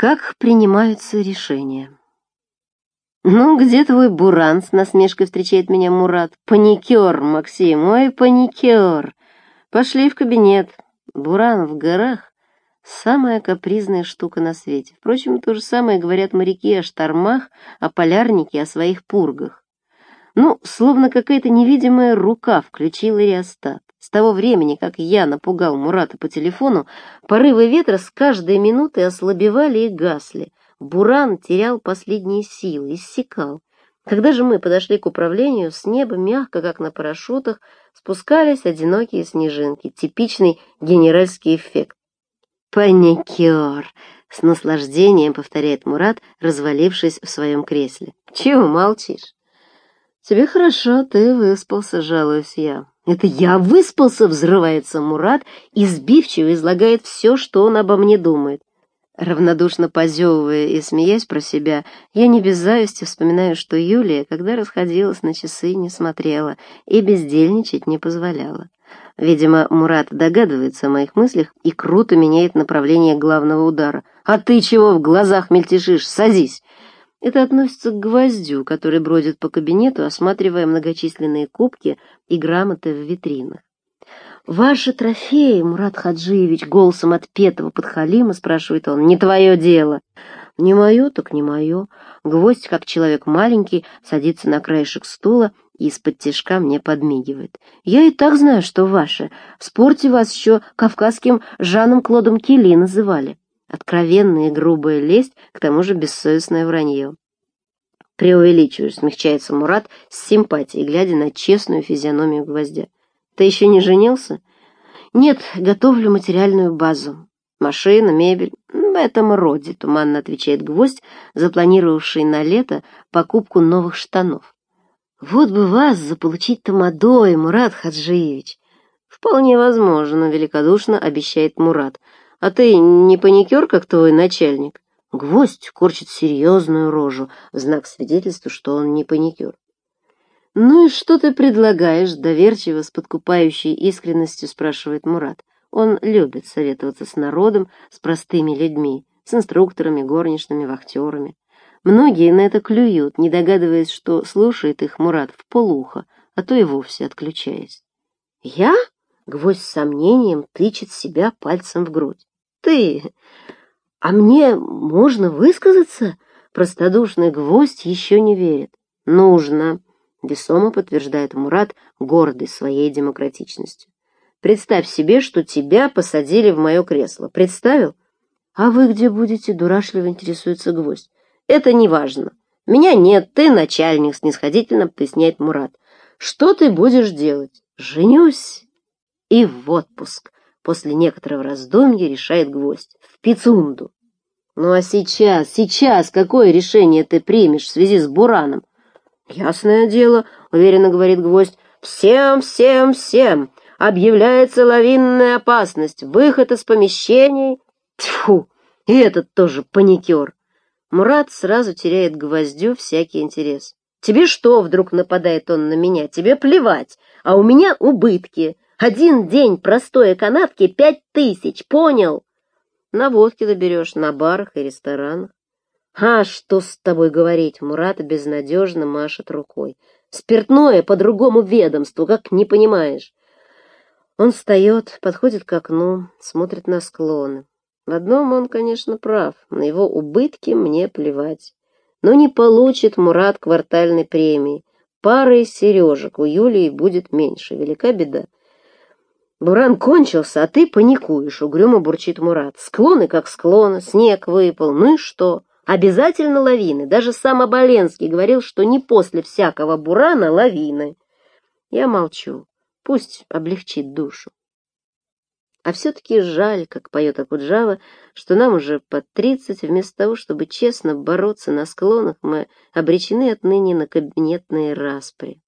Как принимаются решения? «Ну, где твой буран?» — с насмешкой встречает меня Мурат. «Паникер, Максим, ой, паникер! Пошли в кабинет. Буран в горах — самая капризная штука на свете. Впрочем, то же самое говорят моряки о штормах, о полярнике, о своих пургах. Ну, словно какая-то невидимая рука включила реостат. С того времени, как я напугал Мурата по телефону, порывы ветра с каждой минутой ослабевали и гасли. Буран терял последние силы, иссякал. Когда же мы подошли к управлению, с неба, мягко, как на парашютах, спускались одинокие снежинки, типичный генеральский эффект. «Паникер!» — с наслаждением повторяет Мурат, развалившись в своем кресле. «Чего молчишь?» «Тебе хорошо, ты выспался», — жалуюсь я. «Это я выспался!» — взрывается Мурат и сбивчиво излагает все, что он обо мне думает. Равнодушно позевывая и смеясь про себя, я не без зависти вспоминаю, что Юлия, когда расходилась на часы, не смотрела и бездельничать не позволяла. Видимо, Мурат догадывается о моих мыслях и круто меняет направление главного удара. «А ты чего в глазах мельтешишь? Садись!» Это относится к гвоздю, который бродит по кабинету, осматривая многочисленные кубки и грамоты в витринах. «Ваши трофеи, Мурат Хаджиевич, голосом отпетого подхалима, спрашивает он, не твое дело». «Не мое, так не мое». Гвоздь, как человек маленький, садится на краешек стула и из-под тяжка мне подмигивает. «Я и так знаю, что ваше. В спорте вас еще кавказским Жаном Клодом Килли называли». Откровенная и грубая лесть, к тому же бессовестное вранье. Преувеличиваешь, смягчается Мурат с симпатией, глядя на честную физиономию гвоздя. Ты еще не женился? Нет, готовлю материальную базу. Машина, мебель, в этом роде, туманно отвечает гвоздь, запланировавший на лето покупку новых штанов. Вот бы вас заполучить тамадой, Мурат Хаджиевич. Вполне возможно, великодушно обещает Мурат. А ты не паникер, как твой начальник? Гвоздь корчит серьезную рожу в знак свидетельства, что он не паникер. «Ну и что ты предлагаешь?» — доверчиво, с подкупающей искренностью спрашивает Мурат. Он любит советоваться с народом, с простыми людьми, с инструкторами, горничными, вахтерами. Многие на это клюют, не догадываясь, что слушает их Мурат в полухо, а то и вовсе отключаясь. «Я?» — гвоздь с сомнением тычет себя пальцем в грудь. «Ты! А мне можно высказаться?» Простодушный гвоздь еще не верит. «Нужно!» — весомо подтверждает Мурат, гордый своей демократичностью. «Представь себе, что тебя посадили в мое кресло. Представил?» «А вы где будете?» — дурашливо интересуется гвоздь. «Это не важно. Меня нет, ты начальник», — снисходительно поясняет Мурат. «Что ты будешь делать?» «Женюсь и в отпуск», — после некоторого раздумья решает гвоздь. «В Пицунду». «Ну а сейчас, сейчас какое решение ты примешь в связи с Бураном?» «Ясное дело», — уверенно говорит гвоздь, — «всем, всем, всем объявляется лавинная опасность, выход из помещений». Тьфу, и этот тоже паникер. Мурат сразу теряет гвоздю всякий интерес. «Тебе что?» — вдруг нападает он на меня. «Тебе плевать, а у меня убытки. Один день простой канатки — пять тысяч, понял?» На водке доберешь, на барах и ресторанах. «А что с тобой говорить?» — Мурат безнадежно машет рукой. «Спиртное по другому ведомству, как не понимаешь». Он встает, подходит к окну, смотрит на склоны. В одном он, конечно, прав, на его убытки мне плевать. Но не получит Мурат квартальной премии. Пары сережек у Юлии будет меньше, велика беда. Буран кончился, а ты паникуешь, угрюмо бурчит Мурат. Склоны как склоны, снег выпал, ну и что? Обязательно лавины. Даже сам Оболенский говорил, что не после всякого бурана лавины. Я молчу. Пусть облегчит душу. А все-таки жаль, как поет Акуджава, что нам уже под тридцать, вместо того, чтобы честно бороться на склонах, мы обречены отныне на кабинетные распри.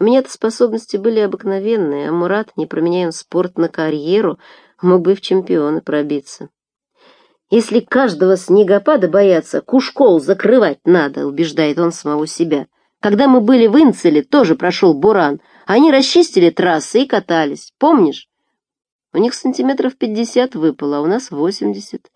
У меня-то способности были обыкновенные, а Мурат, не променяя спорт на карьеру, мог бы в чемпионы пробиться. Если каждого снегопада бояться, кушкол закрывать надо, убеждает он самого себя. Когда мы были в Инцеле, тоже прошел буран. Они расчистили трассы и катались. Помнишь? У них сантиметров пятьдесят выпало, а у нас восемьдесят.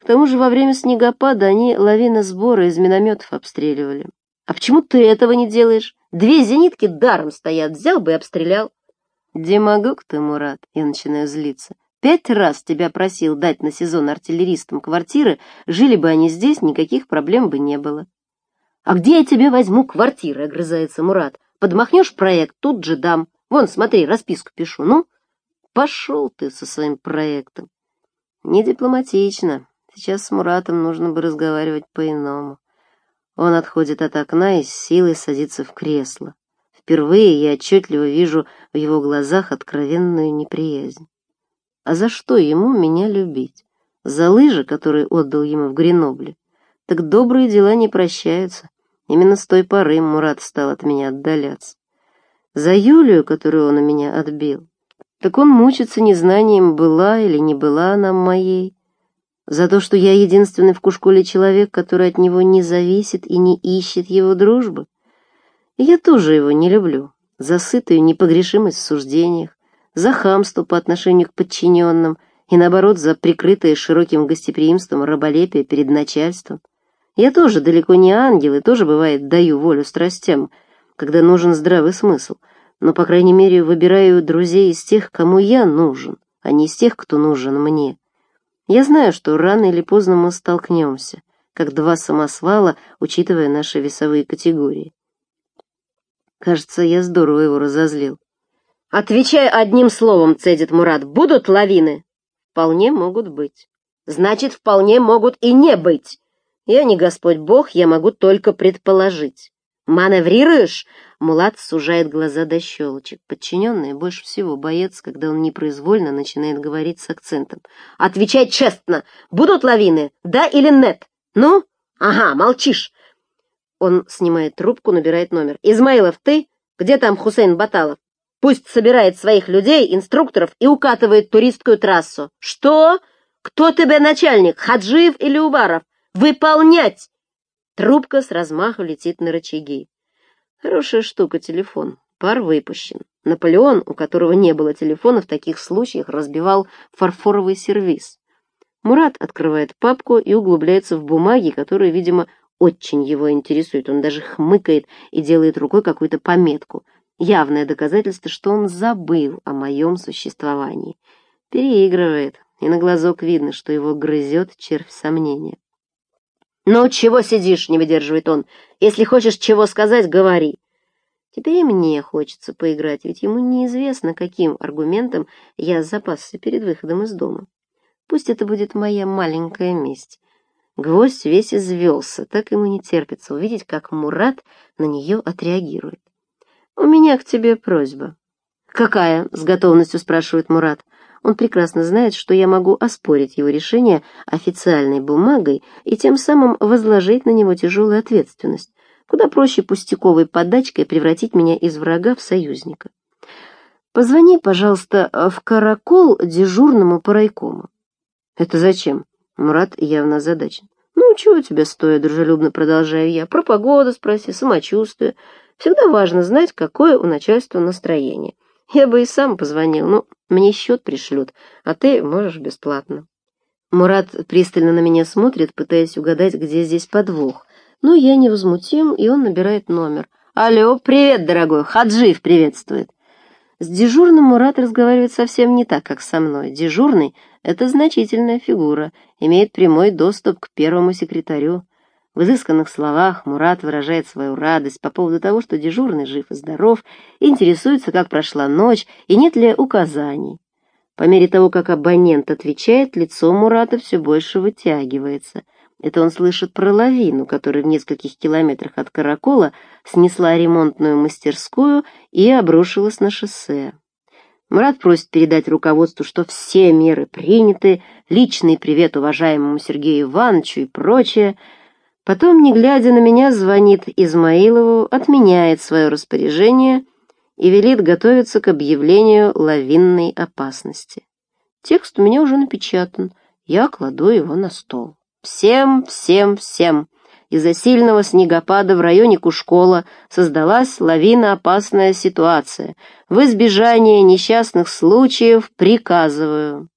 К тому же во время снегопада они лавина сбора из минометов обстреливали. А почему ты этого не делаешь? Две зенитки даром стоят, взял бы и обстрелял. Демагог ты, Мурат, я начинаю злиться. Пять раз тебя просил дать на сезон артиллеристам квартиры, жили бы они здесь, никаких проблем бы не было. А где я тебе возьму квартиры, огрызается Мурат. Подмахнешь проект, тут же дам. Вон, смотри, расписку пишу, ну. Пошел ты со своим проектом. Не дипломатично. Сейчас с Муратом нужно бы разговаривать по-иному. Он отходит от окна и с силой садится в кресло. Впервые я отчетливо вижу в его глазах откровенную неприязнь. А за что ему меня любить? За лыжи, которые отдал ему в Гренобле? Так добрые дела не прощаются. Именно с той поры Мурат стал от меня отдаляться. За Юлию, которую он у меня отбил, так он мучится незнанием, была или не была она моей. За то, что я единственный в Кушколе человек, который от него не зависит и не ищет его дружбы. я тоже его не люблю. За сытую непогрешимость в суждениях, за хамство по отношению к подчиненным и, наоборот, за прикрытое широким гостеприимством раболепие перед начальством. Я тоже далеко не ангел и тоже, бывает, даю волю страстям, когда нужен здравый смысл, но, по крайней мере, выбираю друзей из тех, кому я нужен, а не из тех, кто нужен мне. Я знаю, что рано или поздно мы столкнемся, как два самосвала, учитывая наши весовые категории. Кажется, я здорово его разозлил. «Отвечай одним словом», — цедит Мурат, — «будут лавины?» «Вполне могут быть». «Значит, вполне могут и не быть. Я не Господь Бог, я могу только предположить». «Маневрируешь?» Мулат сужает глаза до щелочек. Подчиненный больше всего боец, когда он непроизвольно начинает говорить с акцентом. «Отвечай честно! Будут лавины? Да или нет? Ну? Ага, молчишь!» Он снимает трубку, набирает номер. «Измаилов, ты? Где там Хусейн Баталов? Пусть собирает своих людей, инструкторов и укатывает туристскую трассу. Что? Кто тебе начальник, Хаджиев или Уваров? Выполнять!» Трубка с размаху летит на рычаги. Хорошая штука телефон. Пар выпущен. Наполеон, у которого не было телефона, в таких случаях разбивал фарфоровый сервиз. Мурат открывает папку и углубляется в бумаги, которые, видимо, очень его интересуют. Он даже хмыкает и делает рукой какую-то пометку. Явное доказательство, что он забыл о моем существовании. Переигрывает, и на глазок видно, что его грызет червь сомнения. «Ну, чего сидишь?» — не выдерживает он. «Если хочешь чего сказать, говори». Теперь и мне хочется поиграть, ведь ему неизвестно, каким аргументом я запасся перед выходом из дома. Пусть это будет моя маленькая месть. Гвоздь весь извелся, так ему не терпится увидеть, как Мурат на нее отреагирует. «У меня к тебе просьба». «Какая?» — с готовностью спрашивает Мурат. Он прекрасно знает, что я могу оспорить его решение официальной бумагой и тем самым возложить на него тяжелую ответственность. Куда проще пустяковой подачкой превратить меня из врага в союзника. Позвони, пожалуйста, в каракол дежурному по райкому. Это зачем? Мурат явно озадачен. Ну, чего тебя стоит, дружелюбно продолжаю я. Про погоду спроси, самочувствие. Всегда важно знать, какое у начальства настроение. Я бы и сам позвонил, но мне счет пришлют, а ты можешь бесплатно. Мурат пристально на меня смотрит, пытаясь угадать, где здесь подвох. Но я невозмутим, и он набирает номер. «Алло, привет, дорогой, Хаджиев приветствует». С дежурным Мурат разговаривает совсем не так, как со мной. Дежурный — это значительная фигура, имеет прямой доступ к первому секретарю. В изысканных словах Мурат выражает свою радость по поводу того, что дежурный жив и здоров, интересуется, как прошла ночь и нет ли указаний. По мере того, как абонент отвечает, лицо Мурата все больше вытягивается. Это он слышит про лавину, которая в нескольких километрах от Каракола снесла ремонтную мастерскую и обрушилась на шоссе. Мурат просит передать руководству, что все меры приняты, личный привет уважаемому Сергею Ивановичу и прочее — Потом, не глядя на меня, звонит Измаилову, отменяет свое распоряжение и велит готовиться к объявлению лавинной опасности. Текст у меня уже напечатан, я кладу его на стол. Всем, всем, всем. Из-за сильного снегопада в районе Кушкола создалась лавиноопасная ситуация. В избежание несчастных случаев приказываю